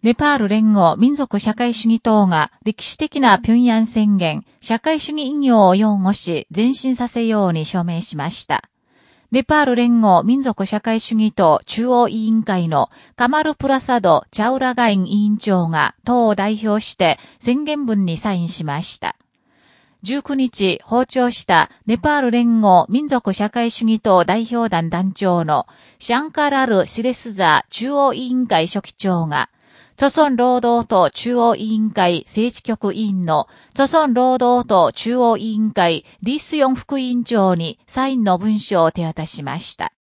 ネパール連合民族社会主義党が歴史的な平壌宣言、社会主義意義を擁護し前進させように署名しました。ネパール連合民族社会主義党中央委員会のカマルプラサド・チャウラガイン委員長が党を代表して宣言文にサインしました。19日、訪朝したネパール連合民族社会主義党代表団団長のシャンカラル・シレスザ中央委員会書記長が、著村労働党中央委員会政治局委員の著村労働党中央委員会リスヨン副委員長にサインの文書を手渡しました。